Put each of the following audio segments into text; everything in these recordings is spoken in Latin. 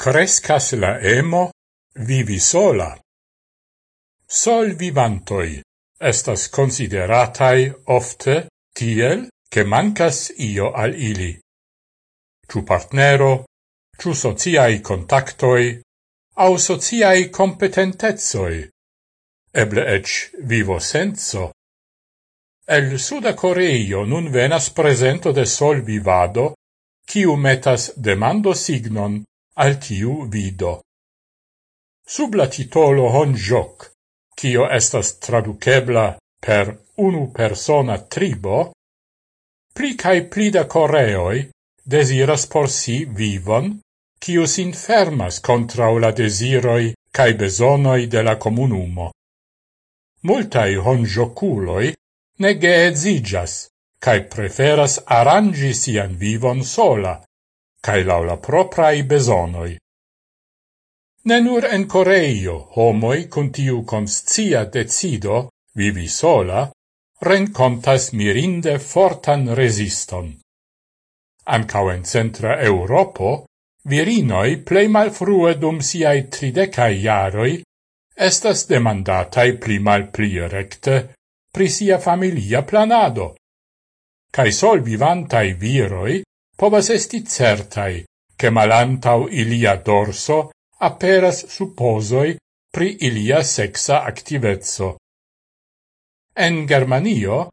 crescas la emo vivi sola. Sol vivantoi estas consideratai ofte tiel che mancas io al ili. Ciu partnero, ciu sociai contactoi, au sociai competentezoi, eble ec vivo senso. El Suda Coreio nun venas presento de sol vivado, ciu metas demando signon al tiu vido. Sub la titolo Hon Joc, kio estas traducebla per unu persona tribo, pli cae pli da coreoi desiras por si vivon, kio sin fermas contra la desiroi cae besonoi de la comunumo. Multai honjoculoi ne geedzigas, cae preferas arrangi sian vivon sola, cae laula proprai besonoi. Ne nur en Coreio homoi cun tiu conscia decido vivi sola rencontas mirinde fortan resiston. Ancao en centra Europo, virinoi plei malfrue dum siai tridecai iaroi estas demandatai pli mal pli recte pri sia familia planado. Cai sol vivantai viroi povas esti certai che malantau ilia dorso aperas supposoi pri ilia sexa activezzo. En Germanio,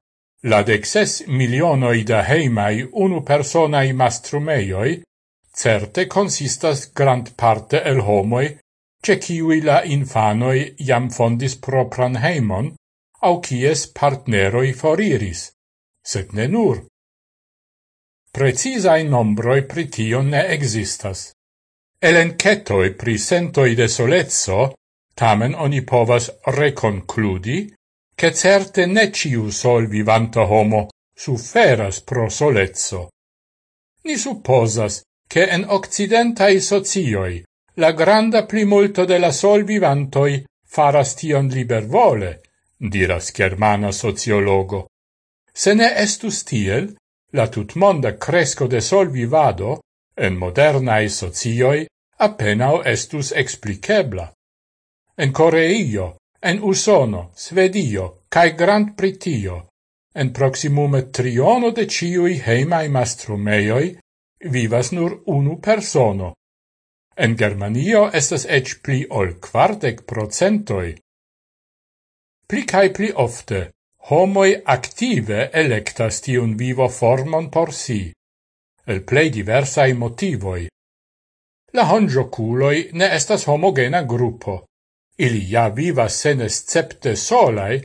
la dexes milionoi da heimai unu personai mastrumeioi certe consistas grand parte el homoi ce ciui la infanoi jam fondis propran heimon au cies partneroi foriris, sed ne nur Precizai nombroi pri tio ne existas. El encetoi pri sentoi de solezzo, tamen oni povas reconcludi, che certe ne ciu sol vivanta homo suferas pro solezzo. Ni supposas che en occidentai socioi la granda plimulto de la sol vivantoi faras tion libervole, diras germana sociologo. Se ne estus tiel, la tutmonda cresco de solvivado en modernae socioi appenao estus explicebla. En Coreio, en Usono, Svedio, cae Grand Britio, en proximume triono de ciui heimae mastrumeioi, vivas nur unu persono. En Germanio estas ec pli ol quardec procentoi. Pli cae pli ofte homoi active electas tiun vivo formon por si, el plei diversai motivoi. La honjoculoi ne estas homogena gruppo. Ili ja vivas sen escepte solai,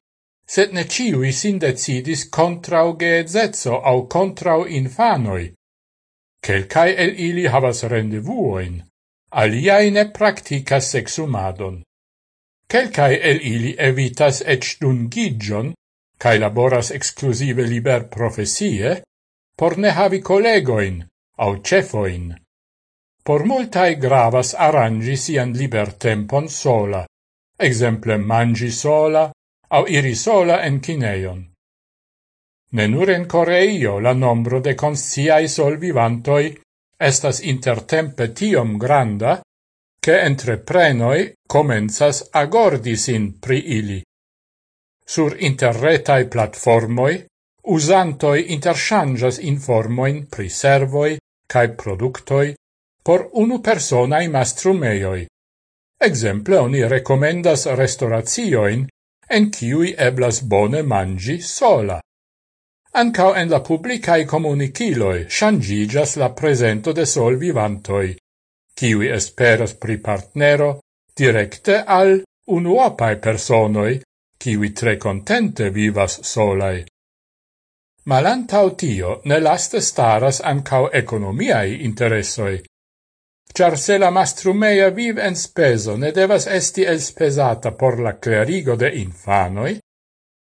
sed ne ciui sin decidis contrau geezezzo au contrau infanoi. Quelcae el ili havas rendevuoin, aliai ne practicas sexumadon. Quelcae el ili evitas ec dungigion cae laboras exclusive liber professie, por ne havi collegoin au cefoin. Por multae gravas arrangi sian liber tempon sola, exemple mangi sola au iri sola en cineion. Ne nur en Coreio la nombro de consciai solvivantoi estas intertempe tiom granda, che entreprenoi comenzas agordisin pri ili sur interretai platformoi, usantoi interchangas informoin pri servoi cae productoi por unu personai mastrumeioi. Exemple, oni recomendas restauratioin en ciui eblas bone mangi sola. Ancao en la publicae comuniciloi changigas la presento de sol vivantoi, ciui esperas pri partnero directe al unuopae personoi kiwi tre contente vivas solai. Malantau tio ne laste staras ancau economiai interessoi. Char se la mastrumeia viv en speso ne devas esti elspesata por la clerigo de infanoi,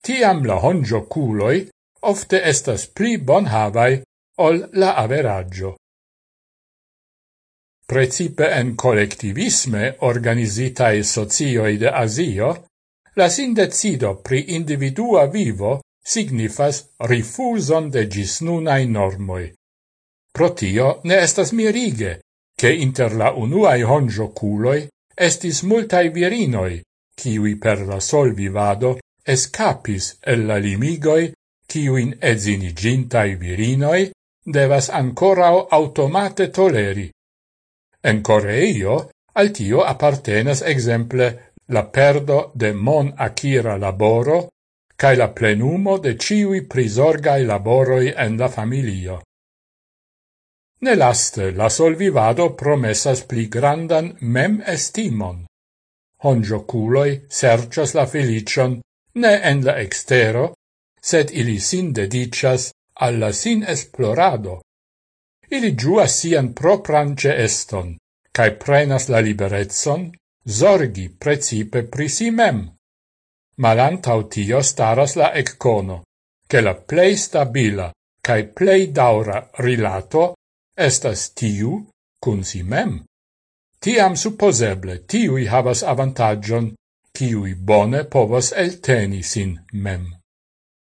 tiam la honjo culoi ofte estas pli bonhavai ol la averaggio. Precipe en collectivisme organizitae socioi de Asio, La sindecido pri individua vivo signifas rifuson de gisnunai normoi. Pro tio ne estas mirige, che inter la unuae honjoculoi estis multae virinoi, kiui per la sol vivado escapis el la limigoi, kiuin edzinigintai virinoi devas ancorao automate toleri. En Coreio al tio appartenas exemple la perdo de mon acira laboro cae la plenumo de ciui prisorgai laboroi en la familio. Nelaste la solvivado promessas pli grandan mem estimon. Honjoculoi sercias la felicion ne en la extero, sed ili sin dedicas alla sin esplorado. Ili giuas sian propran ce eston, cae prenas la liberezzon zorgi precipe pri si mem. Malantau tio staras la eccono, che la plei stabila cae plei daura rilato estas tiu cun si mem. Tiam supposeble tiui havas avantagion, ciui bone povas elteni sin mem.